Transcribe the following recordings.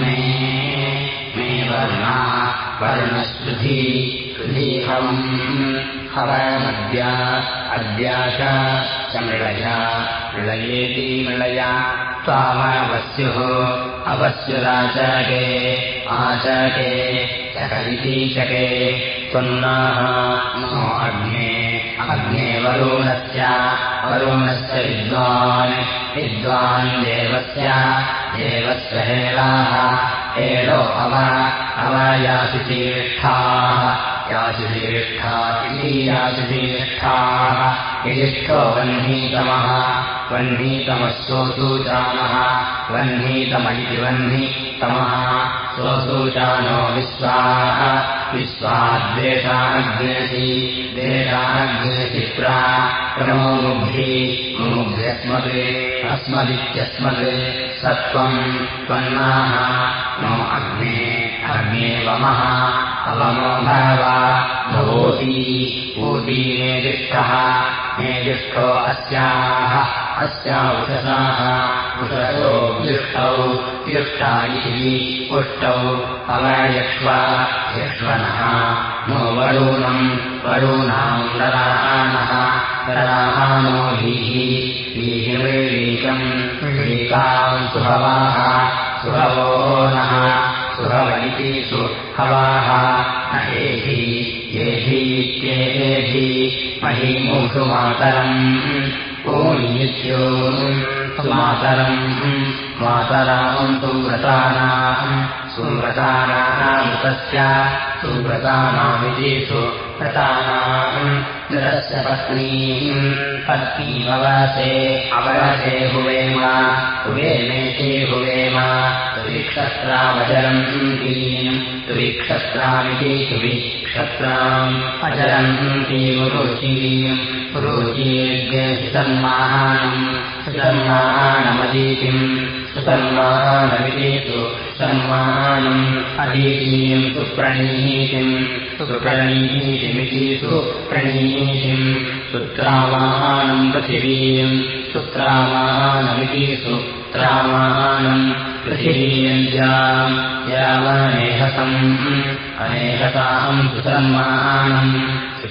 मे मे वर्णा सुधीहम् हवमद्या अद्या च मृळया मृळयेति मृळया त्वामवस्युः अवस्युराचके आचके चकरितीचके। त्वन्नाः नो अग्ने अग्ने वरुणस्य वरुणस्य विद्वान् विद्वान् देवस्य देवस्य हेलाः हेलो अव अवयासितीष्ठाः यासितीष्ठा इति यजिष्ठो वह्नीतमः वह्नीतमः सोऽसूचानः वह्नीतम इति वह्नितमः सोऽसूचानो विश्वाः विश्वाद्वेषाग्नेसि देशाग्नेसि प्रा प्रमोमुग्भि मुमुभ्यस्मत् अस्मदित्यस्मत् सत्त्वम् त्वन्नाः नो अग्ने अग्ने वमः अवमो भव भवोति ऊती मेदिष्ठः मेदिष्ठो अस्याः अस्या उषसाः उषसो व्युष्टौ व्युष्टा इति पुष्टौ अवयक्ष्व यक्ष्वनः। नो वरूणम् वरूणाम् नराहाणः नराहानो भीः भीहिमृलीकम् लीकाम् सुभवाः सुभवो नः सुभव इति सुहवाः न एधि एधीत्येधि महीमूषु मातरम् सुमातरम् मातराम् सुव्रतानाम् सुव्रतानामृतस्य सुव्रतानामिति नृतस्य पत्नीम् पत्नीमवसे अवरसे हुवेम हुवेमेति हुवेम तुविक्षत्रामचरन्तीम् तुविक्षत्रामिति तुविक्षत्राम् अचरन्तीमुरुचीम् रुचीर्गसन्माहानम् सुसन्माहानमदीतिम् सुसन्माहानमिति तु सन्माहानम् अदीतीम् सुप्रणीतिम् सुप्रणीतिमिति सुप्रणीतिम् सुत्रामाहानम् पृथिवीम् सुत्रामाहानमिति सुत्रामाहानम् पृथिवीयम् यावनेहसम् अनेहसाम् सुसन्माहानम्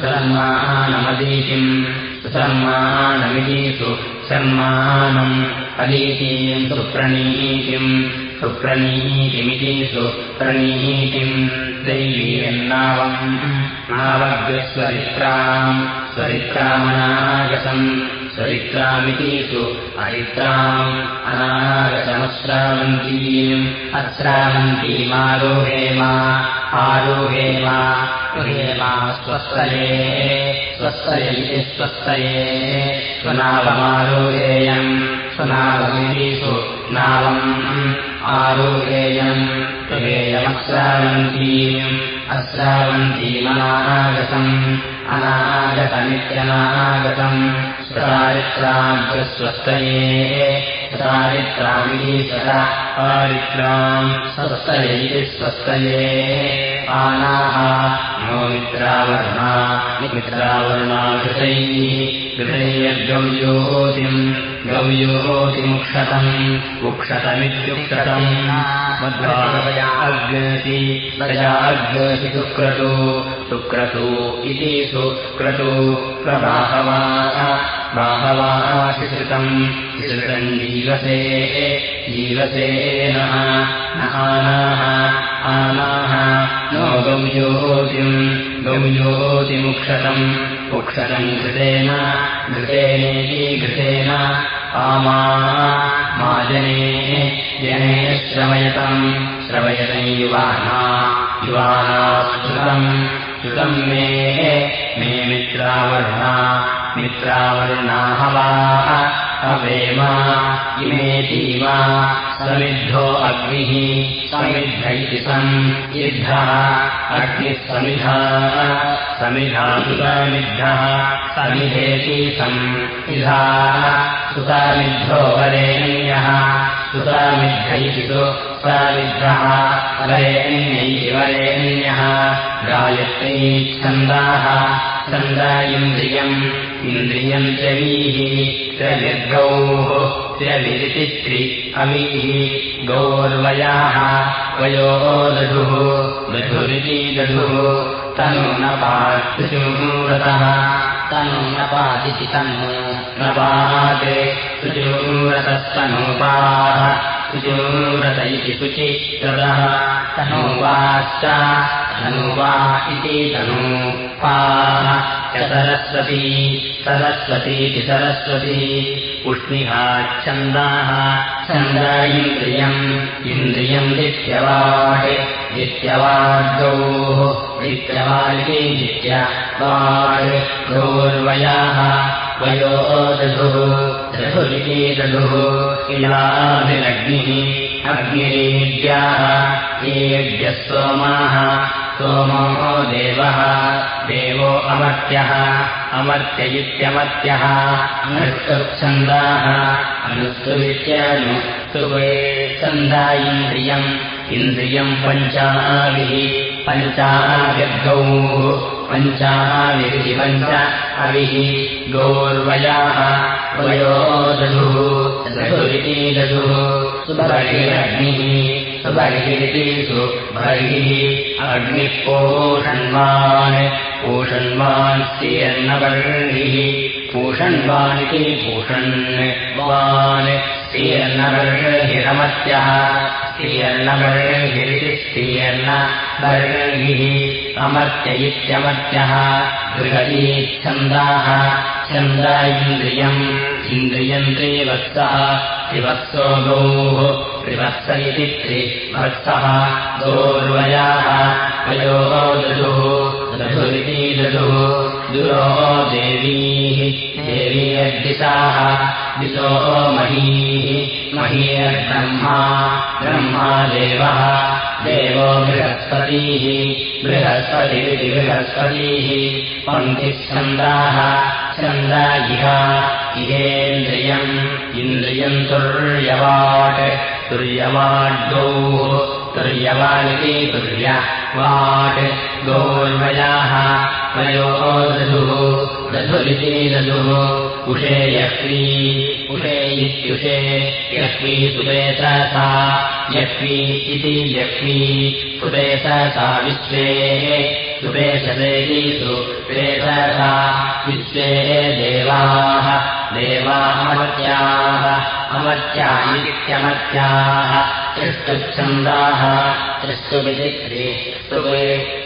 सुसन्माहानमदीतिम् सुसन्माहानमिति सुसन्माहानम् अदीतीम् सुप्रणीतिम्। सुप्रणीतिमिति सुप्रणीतिम् दैवीयन्नावम् नावग्रस्वरित्राम्। स्वरित्रामनागसम्। स्वरित्रामिति सु अरित्राम्। अनागसमश्रावन्तीम्। अश्रावन्तीमारोहेम आरोहेम हेमा स्वस्तये स्वस्तय इति स्वस्तये स्वनावमारोहेयम् स्वनावमिति सु नावम् आरोहेयम्। त्वहेयमश्रावन्तीम् अश्रावन्तीमनागतम् अनागतमित्यनागतम् चारित्राग्रस्वस्तये चारित्रामिति सदा पारित्राम् स्वस्तये इति स्वस्तये। आनाः नो मित्रावर्णा मित्रावर्णा घृतैः घृतैर्गव्योतिम् गव्योतिमुक्षतम् उक्षतमित्युक्षतम्। मध्वाया अग्नसि प्रजाग्नसि सुक्रतु सुक्रतु इति सुक्रतु प्रबाहवा। बाहवाशिश्रितम्। श्रितम् जीवसे जीवसे नः। न आनाः। आनाः। नो गव्योतिम् गव्योतिमुक्षतम् उक्षतम् घृतेन घृतेनेति घृतेन आमा मा जने श्रवयतम् श्रवयतम् युवाना युवाना श्रुतम् मे मे मित्रावर्णा मित्रावर्णा हवा अवेमा इमेतीमा समिद्धो अग्निः समिद्ध इति सम् युद्धः अग्निः समिधा समिधा सुतामिद्धः समिधेति सम् इधा सुतामिद्धो वरेण्यः सुतामिद्ध इति तु सामिद्धः वरेण्य इति वरेण्यः गायत्री छन्दाः छन्द इन्द्रियम् त्रवीः। त्र्यविर्गौः त्र्यविरितित्रि अवीः गौर्वयाः। वयो दधुः दधुरिति दधुः तनु न पात्सुचूरतः तनु न पादिति तनु सुचूरत इति शुचिरतः तनूपाश्च धनुवा इति तनूपाः च सरस्वती सरस्वतीति सरस्वती। उष्णिहाच्छन्दाः छन्द इन्द्रियम्। इन्द्रियम् नित्यवाट् नित्यवाड्गौः नित्यवारिति नित्यवाड् गौर्वयाः वयो दधुः दधुरिति दधुः सोमो देवः। देवो अमर्त्यः। अमर्त्य इत्यमर्त्यः अनुष्टुच्छन्दाः अनुस्तुवित्यनुस्तुवे छन्दा इन्द्रियम् इन्द्रियम् पञ्चाभिः। पञ्चाभिर्गौः। पञ्चाभिरिति पञ्च अविः गौर्वयाः। वयो दधुः दधुरिति दधुः। सुबर्हिरग्निः सुबर्हिरिति सुबर्हिः अग्निः पोषण्वान् पूषण्वान् स्त्रीर्नबर्हिः पूषण्वानिति पूषण्वान् स्त्रीर्नबर्हिरमत्यः स्त्रीर्नबर्हिरिति स्त्रीर्नबर्हिः अमर्त्य इत्यमर्त्यः बृहतीच्छन्दाः छन्द इन्द्रियम् इन्द्रियम् त्रिवत्सः त्रिवत्सो गौः त्रिवत्स इति त्रिवत्सः गौर्वयाः वयो दधुः दधुरिति दधुः दुरो देवीः देवीर्दिशाः दिशो महीः महीर्ब्रह्मा ब्रह्मा देवः देवो बृहस्पतीः बृहस्पतिरिति बृहस्पतीः पङ्क्तिच्छन्दाः छन्द इह इहेन्द्रियम् इन्द्रियम् तुर्यवाट् तुर्यवाड्गौः तुर्यवानिति तुर्यवाट् गौर्वयाः वयो दधुः दधुरिति दधुः उषे यह्वी उषे इत्युषे यह्वी सुदेशसा यह्वी इति यह्वी सुदेशसा विश्वे सुदेशदेवी सुदेशसा विश्वे देवाः देवामर्त्याः अमर्त्या इत्यमर्त्याः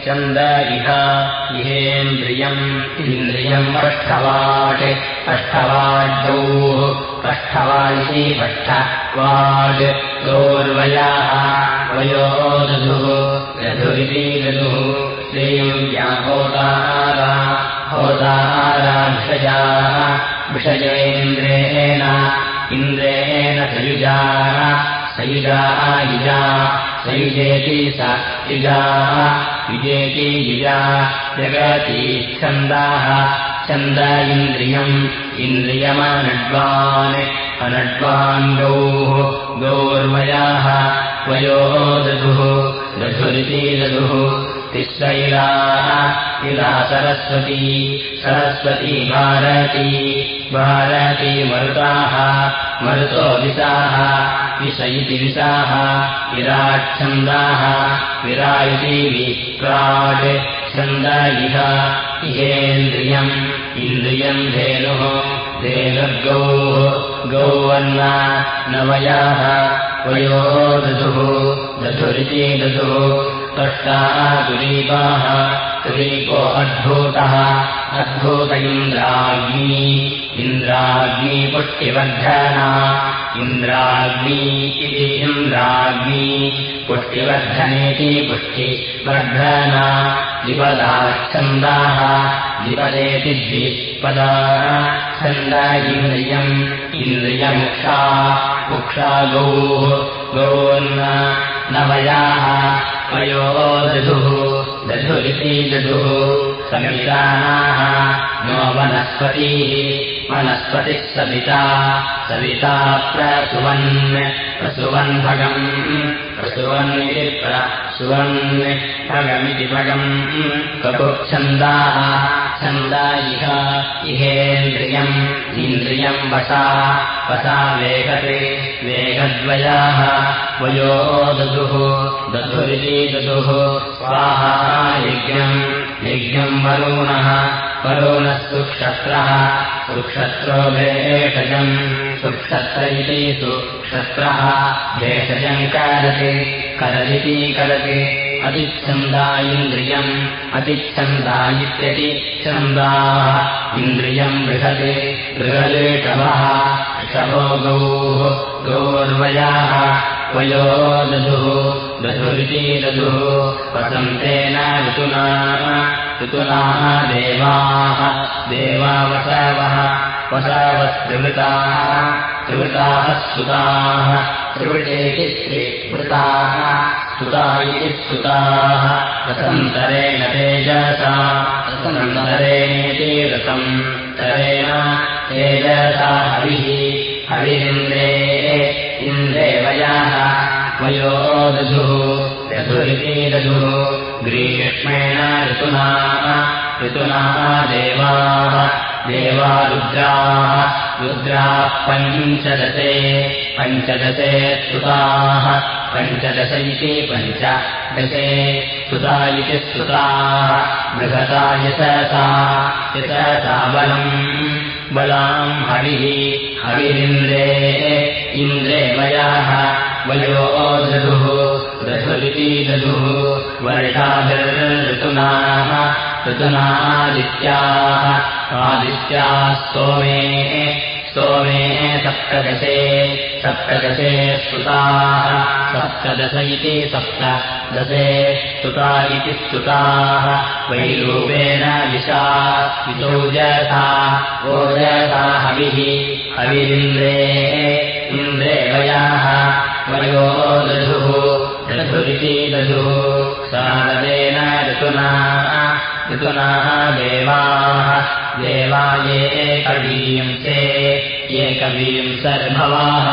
चन्द इह इहेन्द्रियम् इन्द्रियम् पष्ठवाट्। पष्ठवाड्गौः पष्ठवादिति पष्ठवाड् गौर्वयाः वयो दधुः दधुरिति दधुः। श्रीव्या होतारा। होताराभिषयाः विषयेन्द्रेण इन्द्रेण सयुजाः सयुजा युजा सयुजेति स युजाः युजेति युजा जगति छन्दाः छन्द इन्द्रियम् इन्द्रियमनड्वान् अनड्वान् गौः गौर्वयाः वयो दधुः दधुरिति दधुः तिस्रैलाः इला सरस्वती सरस्वती भारती। भारती मरुताः मरुतो विशाः विष इति विराच्छन्दाः विरायति विप्राट् छन्द इह इहेन्द्रियम् इन्द्रियम् धेनुः धेनुर्गौः गौवन्न नवयाः वयो दधुः दधुरिति दधुः कष्टाः तुरीपाः तुरीपो अद्भूतः अद्भूत इन्द्राग्नी पुष्टिवर्धना इन्द्राग्नी इति इन्द्राग्नी पुष्टिवर्धनेति पुष्टिवर्धना द्विपदाच्छन्दाः द्विपदेति द्विपदा छन्द इन्द्रियम् इन्द्रियमुक्षा मुक्षा गौः गौर्न नवयाः वयो दधुः दधुरिति दधुः। समितानाः नो वनस्पतिः वनस्पतिः सविता। सविता प्रसुवन् प्रसुवन्भगम् प्रसुवन् भगमिति भगम् कपुच्छन्दाः छन्दा इह इहेन्द्रियम् इन्द्रियम् वसा वसा वेगते वेगद्वयाः वयो ददुः दधुरिति ददुः स्वाहा यज्ञम् यज्ञम् वरुणः वरुणः सुक्षत्रः सुक्षत्रो भेषजम् सुक्षत्र इति सुक्षत्रः भेषजम् करति करदिति करति अतिच्छन्दा इन्द्रियम् अतिच्छन्दा इत्यतिच्छन्दाः इन्द्रियम् बृहते बृहदेषभः ऋषभो गौः गौर्वयाः वयो दधुः दधुरिति दधुः वसन्तेन ऋतुना ऋतुनाः देवाः देवावसवः वसावस्त्रिवृताः त्रिवृताः सुताः त्रिवृतेति त्रिवृताः स्तुता इति स्तुताः रसन्तरेण तेजसा रसन्तरेणेति रसम् तरेण तेजसा हविः हविरिन्द्रे वयो दधुः दधुः ग्रीष्मेण ऋतुना ऋतुना देवाः देवा रुद्राः रुद्राः पञ्चदशे पञ्चदशे स्तुताः पञ्चदश इति पञ्चदशे स्तुता इति स्तुताः बृहता यशसा यशसा बलम् बलाम् हविः हविरिन्द्रे इन्द्रे वयाः वयो दधुः दधुरिति दधुः वर्षाभिर्ऋतुनाः ऋतुनादित्याः आदित्याः स्तोमे स्तोमे सप्तदशे सप्तदशे स्तुताः सप्तदश इति सप्तदशे स्तुता इति स्तुताः। वैरूपेण विशा विचौजसा ओजसा हविः हविरिन्द्रे इन्द्रे वयाः वयो दधुः दधुरिति दधुः सारदेन ऋतुना देवाः। देवा एकवींसे एकवींसर्भवाः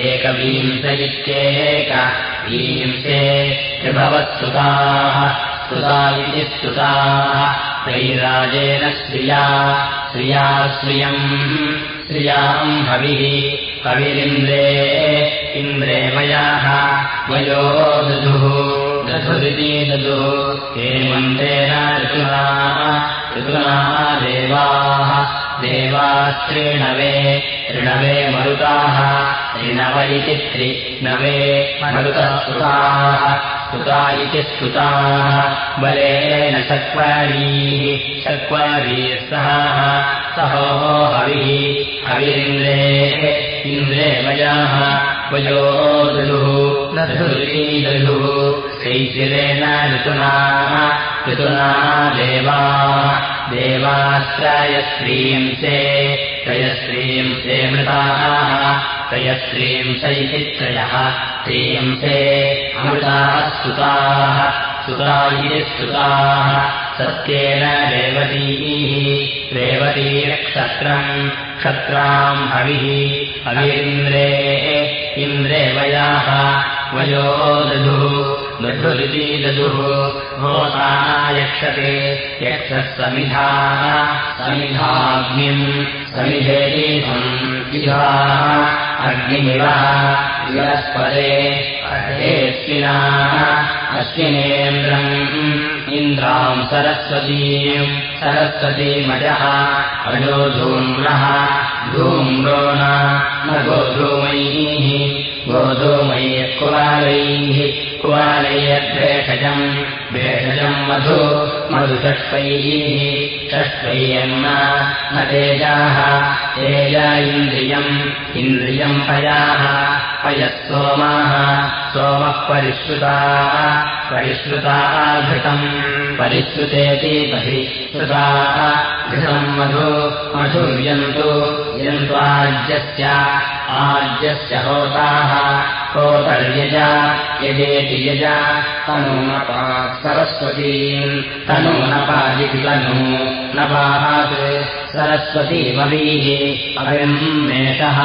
एकवींस इत्येक वींसे त्रिभवत्सुताः स्तुता इति स्तुताः तैराजेन श्रिया श्रिया श्रियम् श्रियाम् हविः। हविरिन्द्रे इन्द्रे वयाः वयो दधुः दधुरिति दधुः हेमन्तेन ऋतुनाः ऋतुनाः देवाः देवास्त्रिणवे ऋणवे मरुताः ऋणव इति त्रिनवे मरुतस्तुताः स्तुता इति स्तुताः बलेन चक्वारीः चक्वारीः सह सहो हविः हविरिन्द्रे इन्द्रे वयाः वयो दधुः दधुः शैशिरेण ऋतुनाः ऋतुनाः देवाः। देवाश्रयस्त्रींसे त्रयस्त्रींसे मृताः त्रयस्त्रींस इति त्रयः त्रींसे अमृताः स्तुताः स्तुता इति स्तुताः सत्येन रेवतीः रेवतीक्षत्रम् क्षत्राम् हविः हविरिन्द्रे इन्द्रे वयाः वयो दधुः दधुरिति दधुः होता यक्षते यक्षः समिधाः समिधाग्निम् समिधेतीथम् इधाः अग्निमिवः विवस्पदे अहेऽस्विनाः अश्विनेन्द्रम् इन्द्राम् सरस्वतीम् सरस्वतीमजः अजो धूम्रः धूम्रो न गोधूमैः गोधूमैः कुवालैः कुवालैर्भेषजम् भेषजम् मधु मधुषष्पैः षष्पैर्न न तेजाः तेजा इन्द्रियम् इन्द्रियम् पयाः पयः सोमाः सोमः परिश्रुताः परिश्रुताः घृतम् परिश्रुतेति परिश्रुताः घृतम् मधु मधुर्यन्तु यन्त्वाज्यस्य आज्यस्य होताः कोतर्यज यजेति यज तनूनपात् सरस्वतीम् तनूनपादिति तनु न पाहात् सरस्वतीमवीः अभिम् मेषः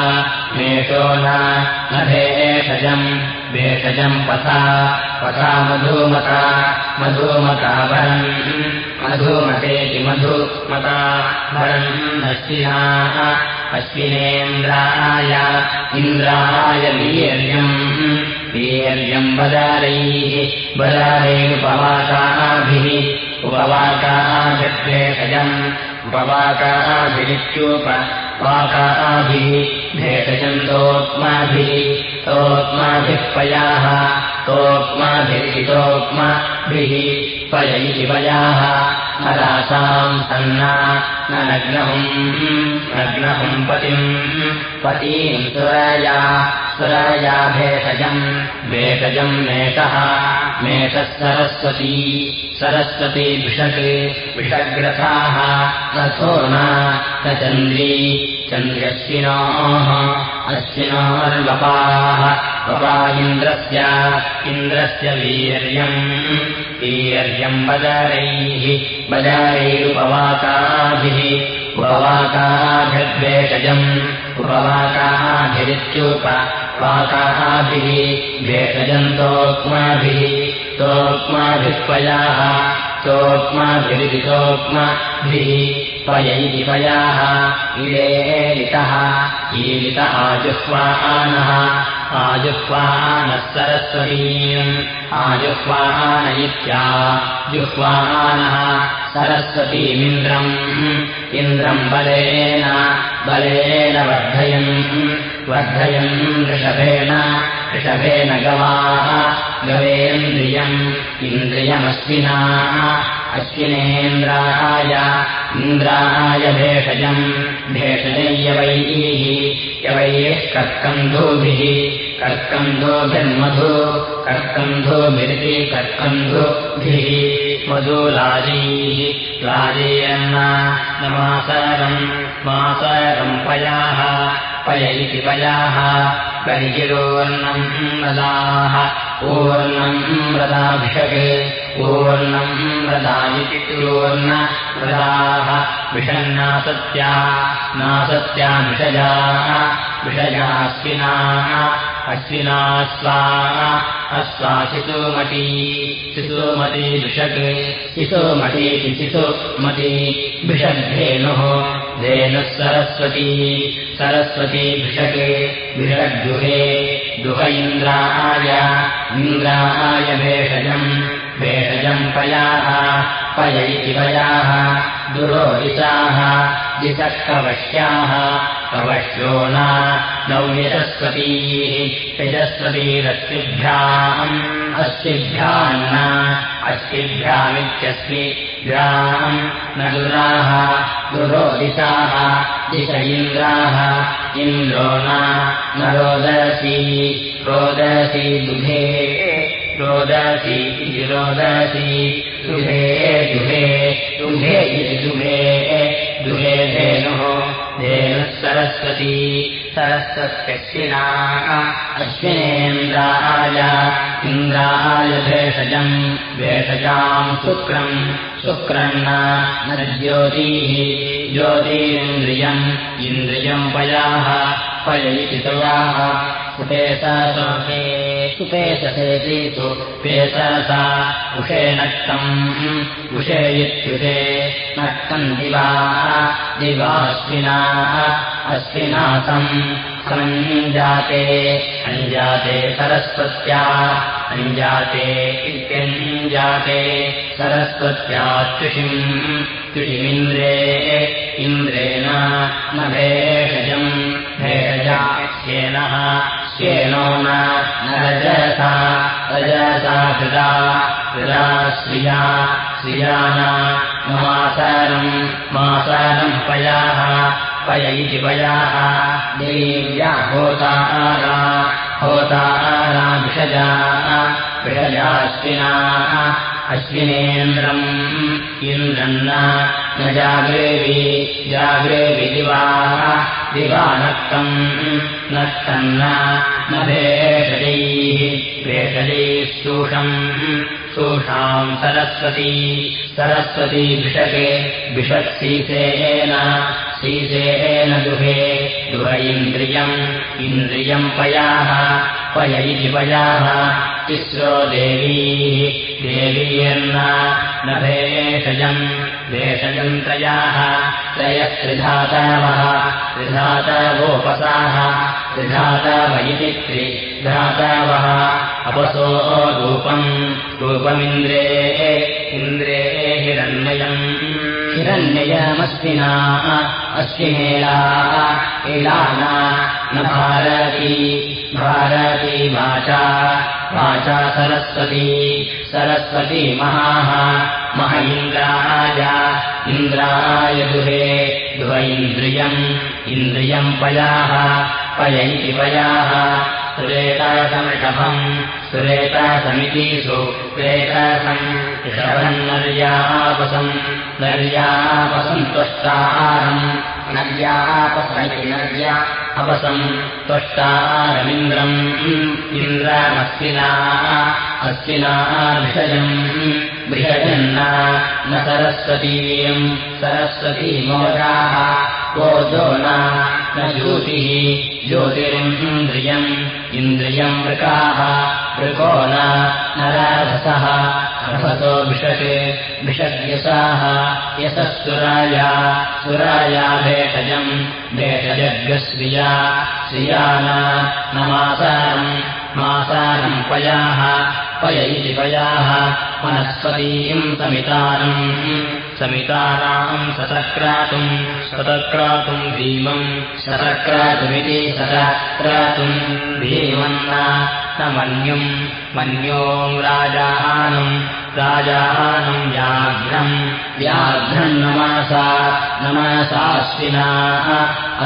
मेषो न भेषजम् भेषजम् पथा पथा मधुमता मधुमता भरन् मधुमतेति मधुमता भरन् अश्विनाः अश्विनेन्द्राय इन्द्राय वीर्यम् वीर्यम् बदारैः बदारैरुपवाकाभिः उपवाकाभिर्भेषजम् उपवाकाभिरित्युपवाकाभिः भेषजन्तोक्माभिः तोक्माभिः पयाः तोक्माभिरितोक्माभिः पय इति पयाः रासाम् सन्ना न नग्नहुम् नग्नहुम् पतिम् पतीम् सुरया सुरया भेषजम् भेषजम् मेषः मेषः सरस्वती सरस्वती विषक् विषग्रथाः रथो न चन्द्री चन्द्र्यश्विनोः अश्विनोर्वपाः वपा इन्द्रस्य इन्द्रस्य वीर्यम्। वीर्यम् बजारैः बजारैरुपवाकाभिः। उपवाकाभिर्भेषजम्। उपवाकाभिरित्युपवाकाभिः। भेषजन्तोक्माभिः तोक्माभिः पयाः तोक्माभिरितोक्माभिः पयैति पयाः इलेलितः ईलित आजुह्वानः आजुह्वानः सरस्वतीम् आजुह्वान इत्या जुह्वानः सरस्वतीमिन्द्रम् इन्द्रम् बलेन बलेन वर्धयन् वर्धयन् ऋषभेन ऋषभेन गवाः गवेन्द्रियम् इन्द्रियमश्विना अश्विनेन्द्राय इन्द्राय भेषजम् भेषजयवैः यवैः कर्कन्धोभिः कर्कन्धोभिर्मधु कर्कन्धोभिरिति कर्कन्धोभिः मधुलाजैः लाजयन्ना न मासारम् मासारम् पयाः पय इति पयाः बर्हिरोर्णम् मदाः ऊर्णम् व्रताभिषके ऊर्णम् व्रतादिति ऊर्ण व्रताः विषन्नासत्या नासत्या विषजाः विषयाश्विनाः अश्विना स्वा अस्वा शिशुमती शिशुमती विषक् शिशुमतीति शिशुमती विषग्धेनुः धेनुः सरस्वती सरस्वती विषक् विषग्दुहे दुह इन्द्राय इन्द्राय भेषजम् भेषजम् पयाः पय इति पयाः दुरोदिशाः दिशः कवश्याः कवश्यो न नव्यजस्वतीः यजस्वतीरस्तिभ्याम् अस्तिभ्यान्न अस्तिभ्यामित्यस्मिभ्याम् न दुराः दुरोदिशाः दिश इन्द्राः। इन्द्रो न रोदसी रोदसी दुधे। रोदसी इति रोदसी दुहे दुहे इति दुहे दुहे धेनुः धेनुः सरस्वती। सरस्वत्यश्विना अश्विनेन्द्राय। इन्द्राय भेषजम्। भेषजाम् शुक्रम्। शुक्रन्न न ज्योतिः ज्योतिरिन्द्रियम्। इन्द्रियम् पयाः। पय इति सुपेशोके सुपेशसेतीतु पेशसा उषे नक्तम् उषे इत्युषे नक्तम् दिवा दिवाश्विनाः अश्विनाथम् सञ्जाते अञ्जाते सरस्वत्या अञ्जाते इत्यञ्जाते सरस्वत्या त्युषिम्। त्युषिमिन्द्रे इन्द्रेण न भेषजम् भेषजा श्येनः श्येनो न हृदा हृदा श्रिया श्रियाना मासारम् मासारम् पयाः पय इति पयाः। देव्या होतारा होतारा विषजा विषजाश्विना अश्विनेन्द्रम् इन्द्रन्न जाग्रेवि जाग्रेवि दिवाः दिवा नक्तम् नक्तन्न न भेषजैः भेषजैः सूषम् सूषाम् सरस्वती सरस्वती भिषके भिषत्सीसेन सीसेन दुहे दुह इन्द्रियम् इन्द्रियम् पयाः पय इति पयाः तिस्रो देवीः देवीयन्न न भेषजम् भेषजम् त्रयाः त्रिधातावोपसाः त्रिधाताव इति त्रिधातावः अपसो रूपम् रूपमिन्द्रे इन्द्रे हिरण्ययम्। हिरण्ययमस्मिना अस्मिनेला इलाना न भारती भारती वाचा वाचा सरस्वती सरस्वती महाः मह इन्द्राय इन्द्राय दुहे दुह इन्द्रियम् इन्द्रियम् पयाः पय इति पयाः सुरेतासमृषभम् सुरेतासमितिषु प्रेतासम्। ऋषभम् नर्यापसम्। नर्यापसम् त्वष्टारम् नर्यापसमिति नर्या अपसम्। त्वष्टारमिन्द्रम् इन्द्रमस्विना। अस्विना भिषजम् बृहजन्न न सरस्वतीयम् सरस्वती मोजाः कोजो न ज्योतिः ज्योतिरिन्द्रियम् इन्द्रियम् वृकाः वृको न राधसः रभसो भिषके भिषग्यसाः यसः सुराया सुराया मासारम् मासारम् पयाः पय इति पयाः वनस्पतीम् समितारम् समितानाम् सतक्रातुम् सतक्रातुम् भीमम् शतक्रातुमिति सतक्रातुम् भीमन्न न मन्युम् मन्योम् राजानम् राजानम् व्याघ्रम् व्याघ्रम् नमसा नमसाश्विना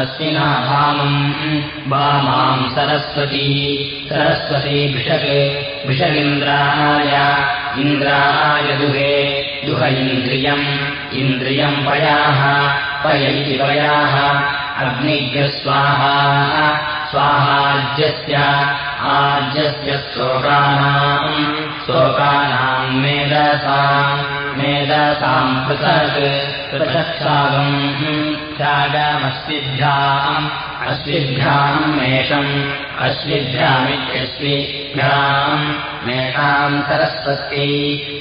अश्विना भामम् वामाम् सरस्वती सरस्वती भिषके भिषगिन्द्राय इन्द्राय दुहे दुह इन्द्रियम् पयाः पय पयाः अग्निभ्यस्वाहा स्वाहाज्यस्य आज्यस्य शोकानाम् शोकानाम् मेधसाम् मेधसाम् पृथक् पृथक्सागम् त्यागमस्तिभ्याम् अश्विभ्याम् मेषम्। अश्विभ्यामित्यश्विभ्याम् मेषाम् सरस्वती।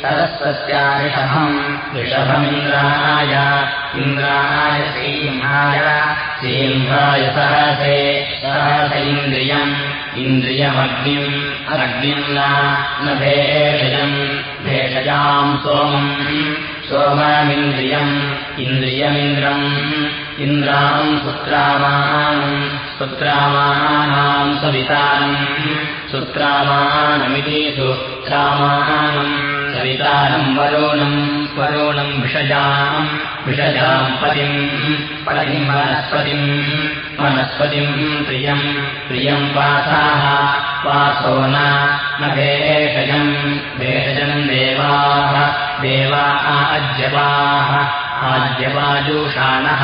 सरस्वत्या ऋषभम् ऋषभमिन्द्राय। इन्द्राय सिंहाय सिंहाय सहसे। सहस इन्द्रियम्। इन्द्रियमग्निम्। अग्निम् न भेषजम् भेषजाम् सोमम् सोममिन्द्रियम्। इन्द्रियमिन्द्रम्। इन्द्राम् पुत्रामानम् पुत्रामानाम् सवितारम्। सुत्रामानमितिषु रामानम्। सवितारम् वरुणम्। वरुणम् विषजाम्। विषजाम् पतिम्। पतिम् वनस्पतिम्। वनस्पतिम् प्रियम्। प्रियम् वासाः। वासो न भेषजम्। भेषजम् देवाः देवा आज्यपाः आज्यवाजूषाणः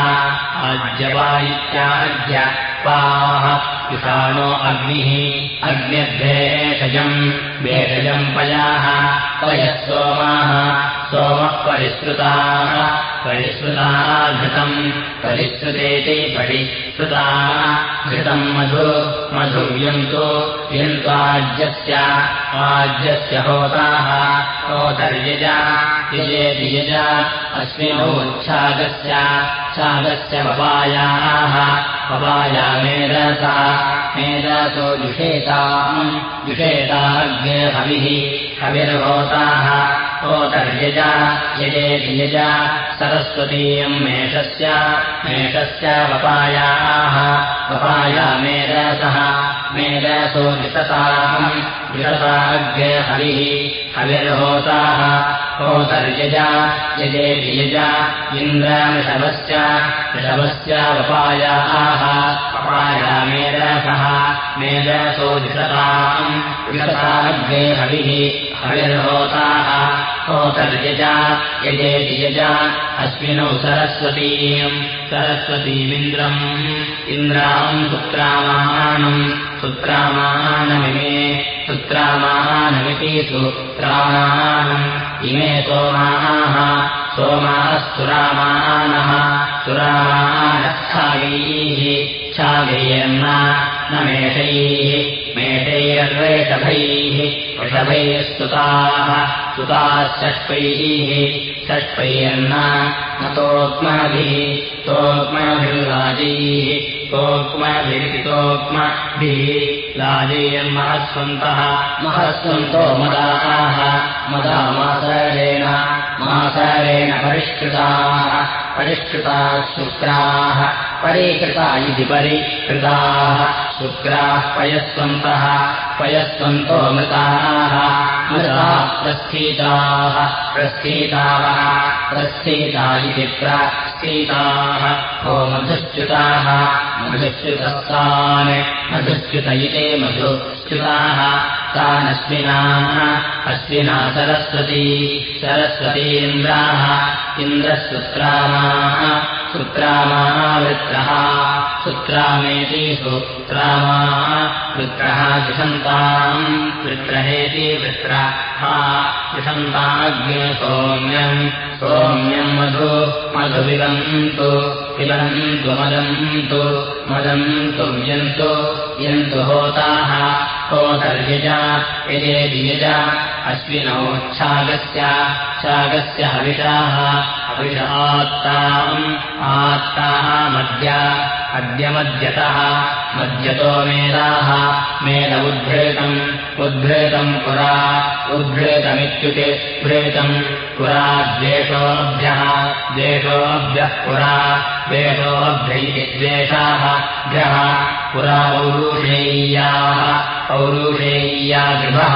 आज्यवा इत्याज्यपाः युषाणो अग्निः अग्न्यद्भेषजम् भेषजम् पयाः पयः सोमाः सोमः परिश्रुताः परिश्रुताः घृतम् परिश्रुतेति परिश्रुता घृतम् मधु मधुव्यन्तो यन्त्वाज्यस्य आज्यस्य होताः। होतर्यज यजेति यज अस्मिनोच्छागस्य छागस्य वपायाः। वपाया मेधसा मेधसो जुषेताम् जुषेताग्ने हविः हविर्होताः। होतर्यज यजेति यज सरस्वतीयम् मेषस्य मेषस्य वपायाः वपाया मेधसः मेधसो विशताम् विशताग्ने हविः हविर्होताः होतर्यज यजेति यज इन्द्रऋषभस्य ऋषभस्य वपायाः वपाया मेधसः मेधसो विशताम् विशताग्ने हविः हविर्होताः होतर्यज यजेति यज अश्विनौ सरस्वतीम्। सरस्वतीमिन्द्रम्। इन्द्राम् पुत्रामानम् पुत्रामानमिमे पुत्रामानमिति सुत्रामानम् इमे सोमाः। सोमास्तु रामानः सुरामानच्छागैः। छागैर्न न मेषैः मेषैरर्वेषभैः वृषभैः स्तुताः सुताः षष्पैः षष्पैर्न न तोक्मभिः तोक्मभिर्लाजैः तोक्मभिरितोक्मभिः लाजैर्महस्वन्तः महस्वन्तो मदाः मदा मासरेण मासरेण परिष्कृताः परिष्कृताः शुक्राः। परीकृता इति परिकृताः शुक्राः पयस्वन्तः। पयस्वन्तो मृताः। मृताः प्रस्थिताः। प्रस्थिताः प्रस्थिता इति प्रस्थिताः। मधुश्च्युताः। मधुश्च्युतस्तान्। मधुश्च्युत इति मधुश्च्युताः। तानश्विनाः। अश्विना सरस्वती। सरस्वतीन्द्राः इन्द्रस्तुत्रामाः सुत्रामावृत्रः सुत्रामेति सुत्रामा वृत्रः द्विषन्ताम् वृत्रहेति वृत्रः द्विषन्ताग्ने सौम्यम् सौम्यम् मधु मधुविदन्तु पिबन्तु मदन्तु मदन्तु व्यन्तु यन्तु होताः होतर्यज यजेति यज अश्विनौ छागस्य छागस्य हविषाः हविषात्ताम् आत्ताः मद्य अद्यमद्यतः मद्यतो मेदाः मेद उद्भृतम् उद्भृतम् पुरा उद्भृतमित्युते भृतम् पुरा द्वेषोऽभ्यः द्वेषोऽभ्यः पुरा द्वेषोऽभ्यैति द्वेषाः भ्यः पुरा पौरुषेय्याः पौरुषेय्या गृभः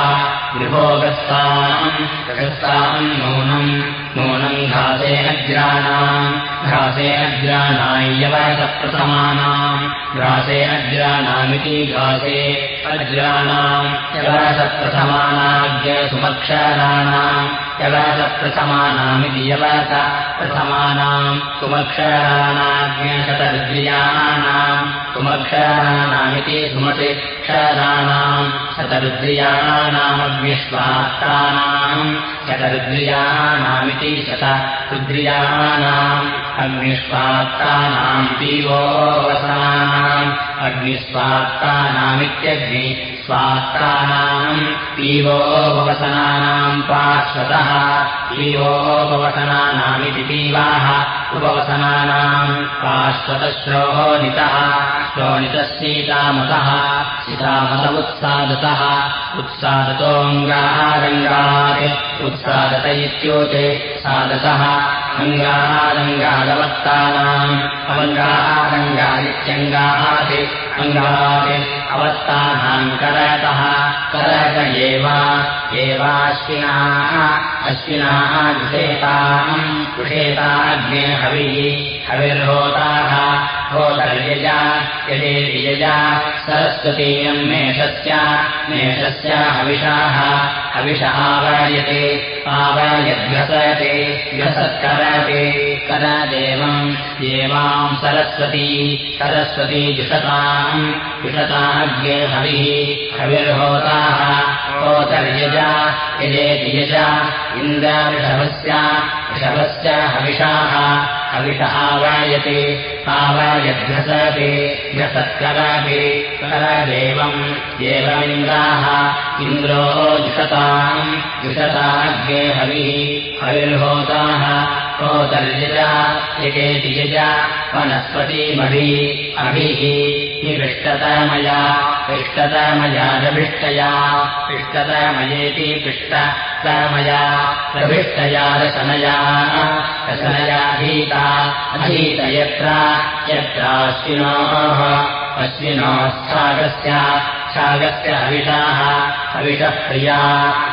गृहोगस्ताम् गस्ताम् नूनम् नूनम् घासे अग्राणाम् घासे अग्राणाय्यवरसप्रथमानाम् घासे अग्राणामिति घासे अग्राणाम् यवरसप्रथमानाज्ञसुमक्षराणाम् यवरसप्रथमानामिति यवरस प्रथमानाम् सुमक्षराणाज्ञशतरुद्रियाणाम् सुमक्षराणामिति सुमति क्षराणाम् शतरुद्रियाणामग्निष्वात्तानाम् शतरुद्रियाणामिति शत रुद्रियाणाम् अग्निष्वात्तानाम् पीवोऽवसानाम् अग्निस्वात्तानामित्यग्नि स्वात्तानाम् पीवोपवसनानाम् पार्श्वतः पीवोपवसनानामिति पीवाः उपवसनानाम् पार्श्वतः श्रोणितः श्रोणितः सीतामतः सीतामत उत्सादतः उत्सादतोऽङ्गारङ्गात् उत्सादत इत्योते सादतः अङ्गारङ्गादवत्तानाम् अवङ्गारङ्गादित्यङ्गात् अङ्गात् अवत्तानाम् करतः करत एव एवाश्विनाः अश्विनाः जुषेताग्ने हविः हविर्होताः होतर्यज यजेति यज सरस्वतीयम् मेषस्य मेषस्य हविषाः हविष आवयते आवयद्घसते घसत्करते करदेवम् देवाम् सरस्वती सरस्वती जुषताम् जुषताग्ने हविः हविर्होताः। होतर्यज यजेति यज इन्द्रवृषभस्य ऋषभस्य हविषाः। हविष आवायते आवायद्घसते घसत्करते करदेवम् देवमिन्द्राः इन्द्रो जुषताम् जुषताग्ने हविः। हविर्होताः होतर्यज यजेति यज वनस्पतिमभि अभिः। रभिष्टया पृष्टतमयेति पृष्टतमया रभिष्टया रशनया रशनयाधीता अधीत यत्र यत्राश्विनोः अश्विनोः छागस्य छागस्य हविषाः हविषः प्रिया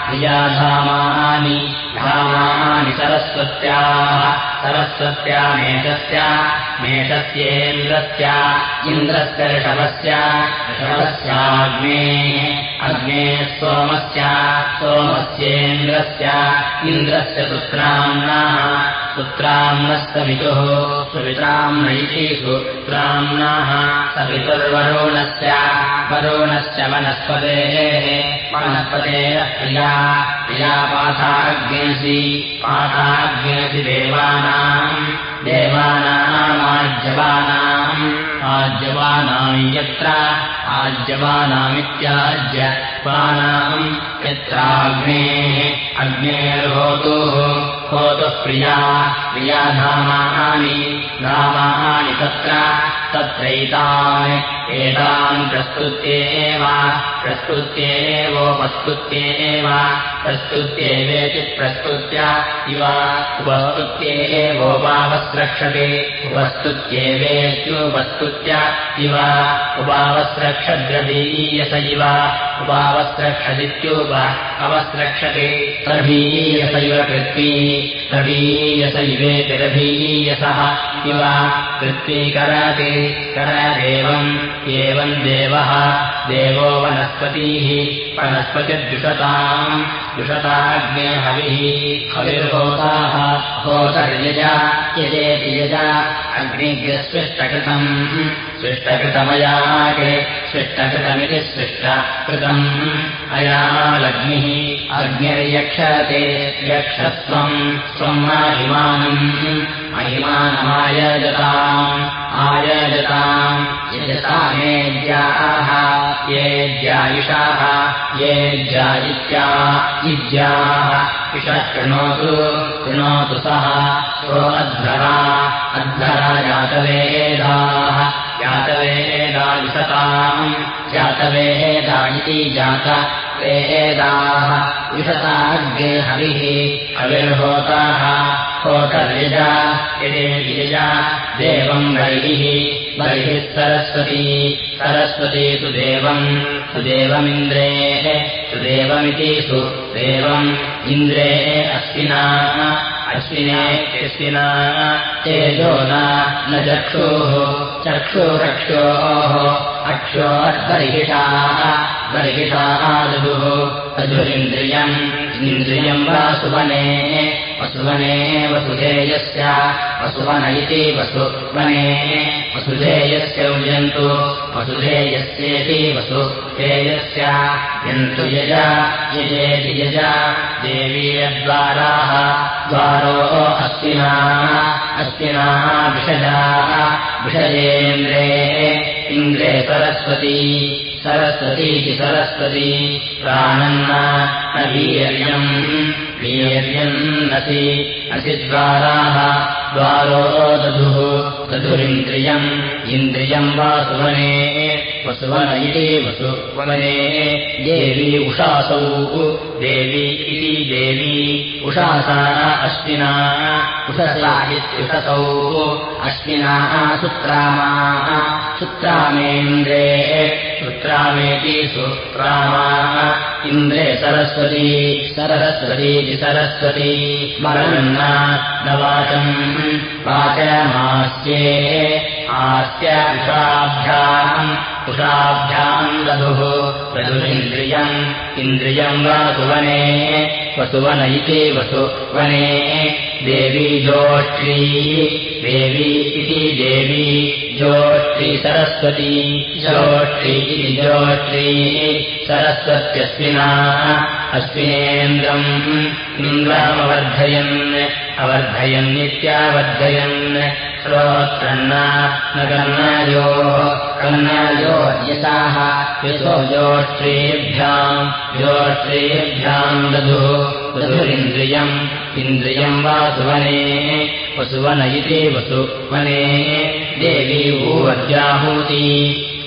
प्रिया धामानि धामानि सरस्वत्याः सरस्वत्या मेषस्य मेषस्येन्द्रस्य इन्द्रस्य ऋषभस्य ऋषभस्याग्नेः अग्ने सोमस्य सोमस्येन्द्रस्य इन्द्रस्य पुत्राम्नाः पुत्राम्नस्तमितुः सुवित्राम्नैति सुत्राम्नाः सवितुर्वरुणस्य वरुणस्य वनस्पतेः वनस्पतेः प्रिया पाठाग्नेसि पाठाग्नेसि देवानाम् देवानामाज्यवानाम् आज्यवानाम् यत्र आज्यवानामित्याज्यवानाम् यत्राग्नेः अग्नेर्होतुः होतुः प्रिया धामानि धामानि तत्र तत्रैतान् एतान् प्रस्तुत्येव प्रस्तुत्येवोपस्तुत्येव प्रस्तुत्येवेति प्रस्तुत्य इव उपस्तुत्येवोपावस्रक्षते उपस्तुत्येवेत्युपस्तुत्य इव उपावस्रक्षद्रवीयस इव उपावस्रक्षदित्युप अवस्रक्षते रभीयसैव कृत्वी रभीयस इवेति रभीयसः इव कृत्वीकरति करदेवम् एवम् देवः। देवो वनस्पतीः वनस्पतिर्जुषताम्। जुषताग्ने हविः हविर्होताः। होतर्यज यजेति यज it सृष्टकृतमयाके सृष्टकृतमिति सृष्टकृतम् अयालग्निः अग्निर्यक्षते यक्षस्त्वम् त्वम् महिमानम् महिमानमायजताम् आयजताम् यजतामेज्याः ये ज्यायुषाः ये इषः शृणोतु शृणोतु सः सो अध्वरा अध्वरा जातवेदाः जातवेदायुषताम्। जातवेदा इति जात वेदाः विशताग्रे हविः हविर्होताः होतर्यज यदेज देवम् वैः। बहिः सरस्वती सरस्वती सुदेवम् सुदेवमिन्द्रेः सुदेवमिति सुदेवम् इन्द्रे अश्विना अश्विने यस्विना तेजो न चक्षुः। चक्षुरक्षोः अक्षोर्बर्हिषाः दधुः अधुरिन्द्रियम् इन्द्रियम् वा सुवने वसुवने वसुधेयस्य वसुवन इति वसुवने वसुधेयस्य उजन्तु वसुधेयस्येति वसुधेयस्य। यन्तु यज यजेति यज देवीयद्वाराः द्वारो अस्तिनाः अस्तिनाः विषजाः विषयेन्द्रे इन्द्रे सरस्वती सरस्वतीति सरस्वती प्राणन्न वीर्यम् वीर्यन्नसि असि द्वाराः द्वारो दधुः दधुरिन्द्रियम् इन्द्रियम् वा सुवने वसुवन इति वसुवने देवी उषासौ देवी इति देवी उषासा अश्विना उषसा इत्युषसौ अश्विना सुत्रामा सुत्रामेन्द्रे सुत्रामेति सुत्रामा इन्द्रे सरस्वती सरस्वतीति सरस्वती स्मरन्न वाचम् वाचमास्ये आस्य उषाभ्याम् उषाभ्याम् दधुः दधुरिन्द्रियम् इन्द्रियम् वा सुवने वसुवन इति वसुवने देवी जोष्ठी देवी इति देवी जोष्ठी सरस्वती जोष्ठी इति जोष्ठी सरस्वत्यस्मिना अस्मिनेन्द्रम् इन्द्रमवर्धयन् अवर्धयन्नित्यावर्धयन् श्रोत्रन्न न कर्णायोः कर्णायो यशाः यशो जोष्ट्रेभ्याम् जोष्ट्रेभ्याम् दधुः दधुरिन्द्रियम् इन्द्रियम् वा सुवने वसुवन इति वसुवने देवी भूवद्याहूति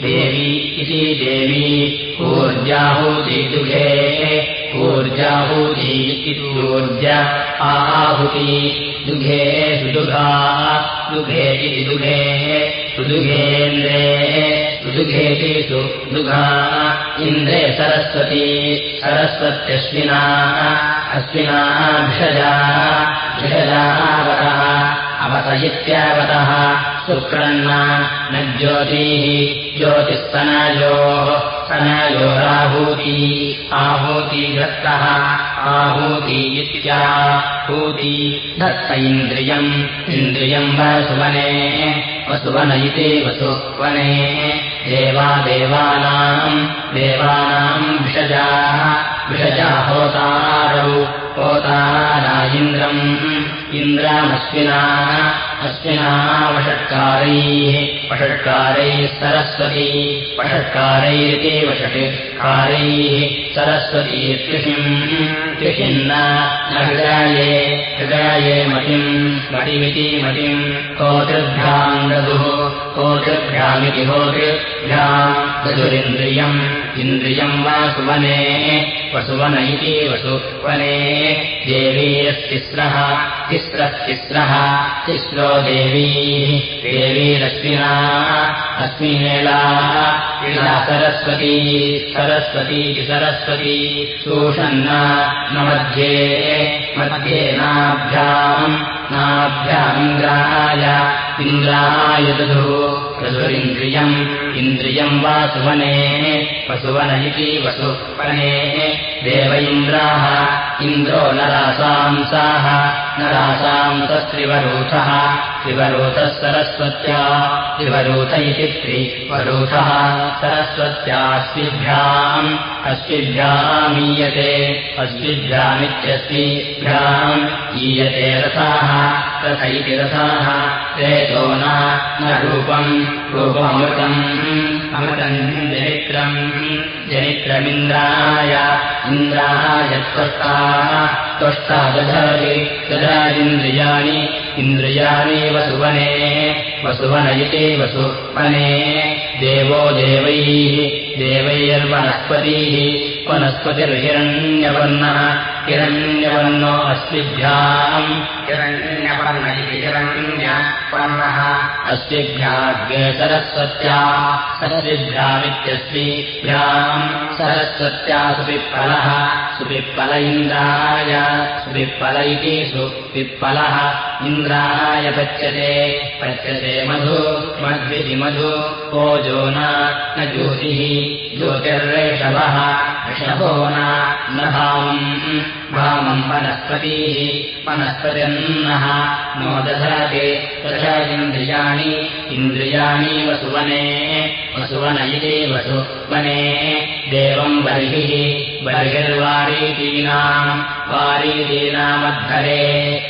देवी इति देवी ऊर्जाहूति दुघे ऊर्जाहूति इति ऊर्ज आहुति दुघे सुदुघा दुघे इति दुघे सुदुघेन्द्रे सुदुघेति सुदुघा इन्द्रे सरस्वती सरस्वत्यश्विना अस्मिना भिषजा अवत इत्यावतः शुक्रन्ना न ज्योतिः ज्योतिस्तनयोः स्तनयोराहूती आहूति दत्तः आहूति इत्याहूति दत्त इन्द्रियम् इन्द्रियम् वसुवने वसुवन इति वसुवने देवा देवानाम् देवानाम् विषजाः विषजा होतारौ होतारा इन्द्रम् इन्द्रामश्विना अश्विना वषट्कारैः वषट्कारैः सरस्वती वषट्कारैरिति वषट्कारैः सरस्वती त्रिषिम् त्रिषिन्न न हृदाये हृदाये मतिम् मतिमिति मतिम् होतृभ्याम् ददुः होतृभ्यामिति होतृभ्याम् ददुरिन्द्रियम् इन्द्रियम् वा सुवने। वसुवन इति वसुवने। देवीरस्तिस्रः तिस्रः तिस्रः देवीः देवीरश्विना अस्मिनेला इला सरस्वती सरस्वतीति सरस्वती। शोषन्ना न मध्ये मध्ये नाभ्याम् नाभ्यामिन्द्राय इन्द्राय दधुः रधुरिन्द्रियम् इन्द्रियम् वा सुवने। वसुवन इति वसुवने देव इन्द्राः इन्द्रो नरासांसाः। नरासांसस्त्रिवरूथः। त्रिवरूथः सरस्वत्या। त्रिवरूथ इति त्रिवरूथः सरस्वत्यास्विभ्याम् अस्विभ्यामीयते अस्विभ्यामित्यस्मिभ्याम् ईयते रथाः। रथ इति रथाः न रूपम् रूपमृतम् अमृतम् जनित्रम् जनित्रमिन्द्राय इन्द्राय त्वष्टाः त्वष्टा दधाति दधादिन्द्रियाणि इन्द्रियाणि वसुवने वसुवन इति वसुवने देवो देवैः देवैर्वनस्पतिः वनस्पतिर्हिरण्यवर्णः। हिरण्यवर्णो अस्मिभ्याम् हिरण्यवर्ण इति हिरण्यवर्णः अस्मिभ्याग्रे सरस्वत्या सरस्विभ्यामित्यस्मिभ्याम् सरस्वत्या सुपिप्पलः सुपिप्पल इन्द्राय सुपिप्पल इति सुपिप्पलः इन्द्राय पच्यते। पच्यते मधु मद्विधि मधु ओजो न ज्योतिः ज्योतिर्षभः ऋषभो न भामम् भामम् वनस्पतिः वनस्पतिर्नः नो दधाति दधादिन्द्रियाणि इन्द्रियाणि वसुवने वसुवन इति वसुवने देवम् बर्हिः बर्हिर्वारीतीनाम् वारीतीनामद्धरे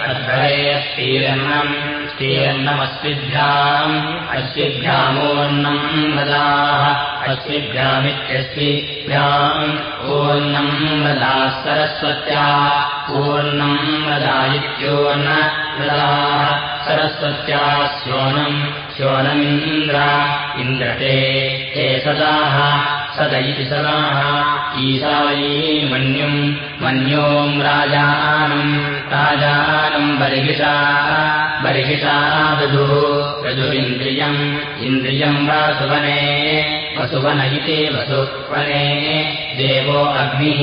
अद्धरे स्तीरन्नम् स्तीरन्नमस्मिभ्याम् अस्मिभ्यामोऽन्नम् वदाः अस्मिभ्यामित्यस्मिभ्याम् ओन्नम् वदा सरस्वत्या। वदा इत्योन्न वदाः सरस्वत्या श्योनम् श्योनमिन्द्र इन्द्रते ते सदाः सद सदाः ईशायी मन्युम् मन्योम् राजानम् राजानम् बर्हिषा बर्हिषा दधुः। रजुरिन्द्रियम् इन्द्रियम् वासुवने वसुवन इति वसुवने देवो अग्निः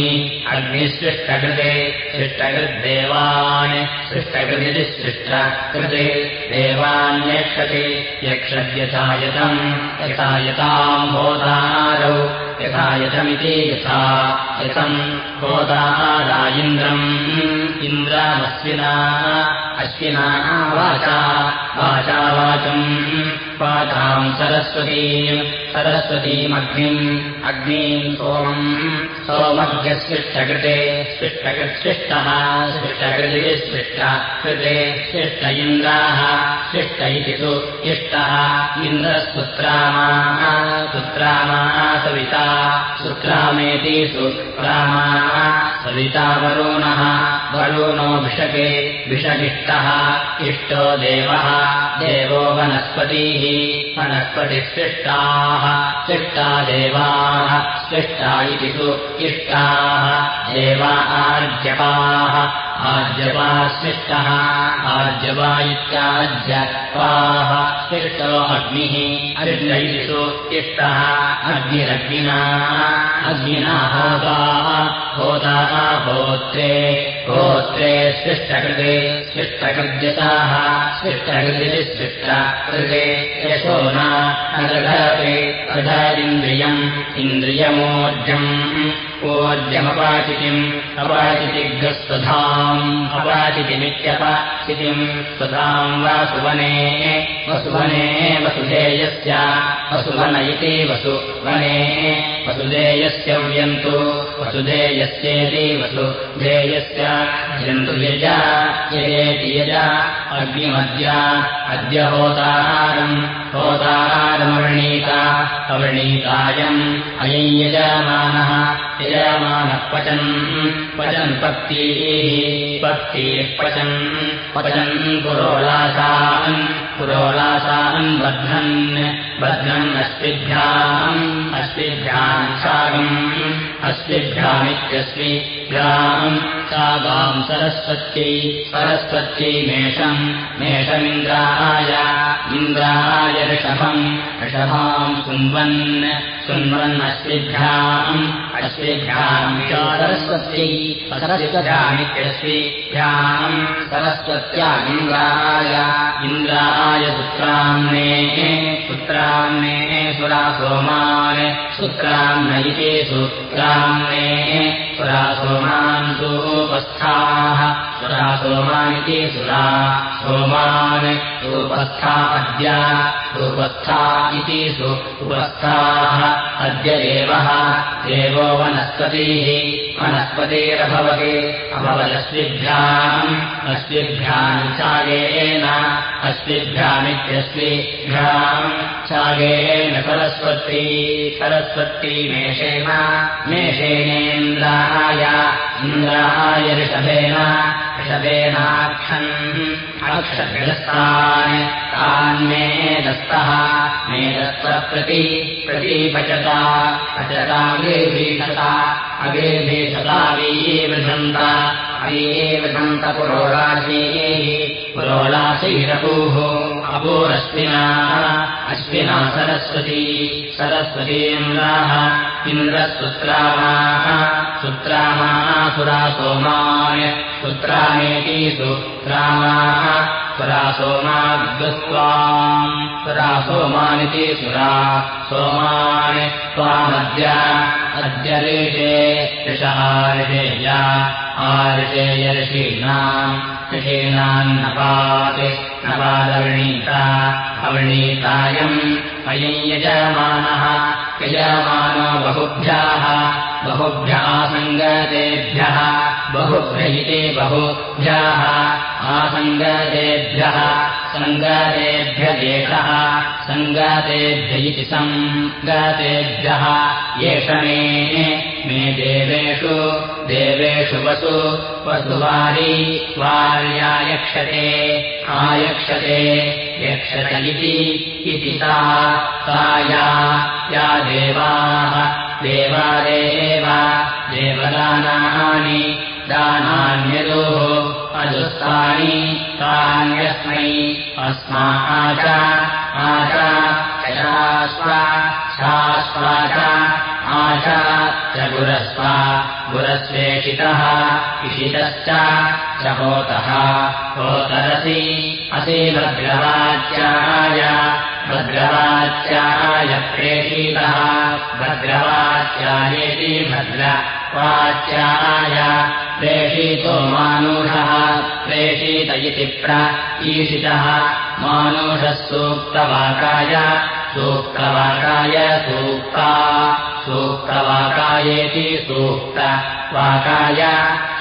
अग्निसृष्टकृते सृष्टकृद्देवान् सृष्टकृदिति सृष्टकृते देवान्यक्षते यक्षद्यथायतम् यथायताम् होतारौ यथायतमिति यथा यतम् होतारा इन्द्रम् इन्द्रामश्विना अश्विना वाचा वाचा वाचम् वाचाम् सरस्वतीम् सरस्वतीमग्निम् अग्नीम् सोमम् सोमज्ञस्पृष्टकृते स्पृष्टकृत्सृष्टः सृष्टकृतिः स्पृष्टकृते सृष्ट इन्द्राः सृष्ट इति तु इष्टः इन्द्रस्पुत्रामा पुत्रामा सविता सुत्रामेति सुत्रामा सविता वरुणः वरुणो भिषके विषगिष्टः इष्टो देवः देवो वनस्पतिः वनस्पतिः सृष्टाः सृष्टा देवाः सृष्टा इति तु इष्टाः देवा आर्जपाः आर्जपा इत्याज्यपाः सृष्टो अग्निः अर्जयिषु इष्टः अग्निरग्निना अग्निना होताः होताः होत्रे होत्रे सृष्टकृते सृष्टकृद्यताः सृष्टकृति सृष्टकृते यशो न अदघते अधरिन्द्रियम् इन्द्रियमोर्जम् ओर्जमपाचितिम् अपाचितिग्रस्वधाम् अपाचितिमित्यपाचितिम् स्वधाम् वासुवने वसुवने वसुधेयस्य वसुवन इति वसुवने वसुधेयस्य व्यन्तु वसुधेयस्येति वसुधेयस्य व्यन्तु यजा यजेति यजा अग्निमद्य अद्य होताहारम् होताहारमवृणीता अवृणीतायम् अयम् यजमानः यजमानः पचन् पचन् पक्तीः पक्तिः पचन् पचन् पुरोलासान् पुरोलासान् बध्नन् बध्नन् अस्मिभ्याम् अस्मिभ्याम् सागम् अस्मिभ्यामित्यस्मिभ्याम् सागाम् सरस्वत्यै सरस्वत्यै मेषम् मेषमिन्द्राय इन्द्राय ऋषभम् ऋषभाम् सुन्वन् सुन्वन्नस्मिभ्याम् अस्मिभ्याम् सरस्वत्यै सरस्वत्यामित्यस्मिभ्याम् सरस्वत्या इन्द्राय इन्द्राय पुत्राम्ने पुत्राम्ने सुरा सोमान् सुत्राम्न इति सुत्राम्ने सुरा सोमान् सोपस्थाः सुरा सोमानिति सुरा सोमान् सोपस्था अद्य सोपस्था इति सु उपस्थाः। अद्य देवः देवो वनस्पतिः वनस्पतिरभवति अभवदस्मिभ्याम् अस्मिभ्याम् चागेन अस्मिभ्यामित्यस्मिभ्याम् चागेन सरस्वती सरस्वती मेषेण मेषेणेन्द्राय इन्द्राय ऋषभेन ऋषभेनाक्षन् अक्षग्रस्तान् तान् मेदस्तः मेदस्तप्रति प्रतीपचता पचता गिर्भीषता अगिर्भीषता वीवृधन्त अवीवृधन्त पुरोडाशीः पुरोडाशीरपूः अपूरश्विना अश्विना सरस्वती। सरस्वतीन्द्राः इन्द्रसुत्रामाः सुत्रामाः सुरा सोमाय सुत्रामेति सुत्रामाः सुरा सोमाद्गस्त्वाम् सुरा सोमानिति सुरा सोमान् त्वामद्य अद्य ऋषे ऋषः ऋषेया ऋषीणाम् नपात् नपादवृणीता अवृणीतायम् अयम् यजमानः यजमानो बहुभ्याः बहुभ्य आसङ्गतेभ्यः बहुभ्य इति बहुभ्याः आसङ्गतेभ्यः सङ्गतेभ्य एषः सङ्गतेभ्य इति सङ्गतेभ्यः एष मे मे देवेषु देवेषु वसु वसुवारी वार्यायक्षते आयक्षते यक्षत इति सा या या देवाः देवादेव देवदानानि दानान्यदोः अजुस्तानि तान्यस्मै अस्मा आच आच शास्व शास्वा आच च गुरस्व गुरस्वेषितः इषितश्च च होतः। होतरसि असि भद्रवाच्याय भद्रवाच्याय प्रेषितः। भद्रवाच्यायेति भद्रवाच्याय प्रेषितो मानुषः प्रेषित इति प्रीषितः मानुषः सूक्तवाकाय सूक्तवाकाय सूक्ता सूक्तवाकायेति सूक्तवाकाय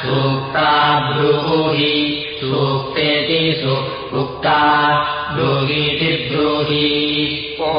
सूक्ता ब्रूहि सूक्तेति सु उक्ता ब्रूहीति ब्रूहि। ओ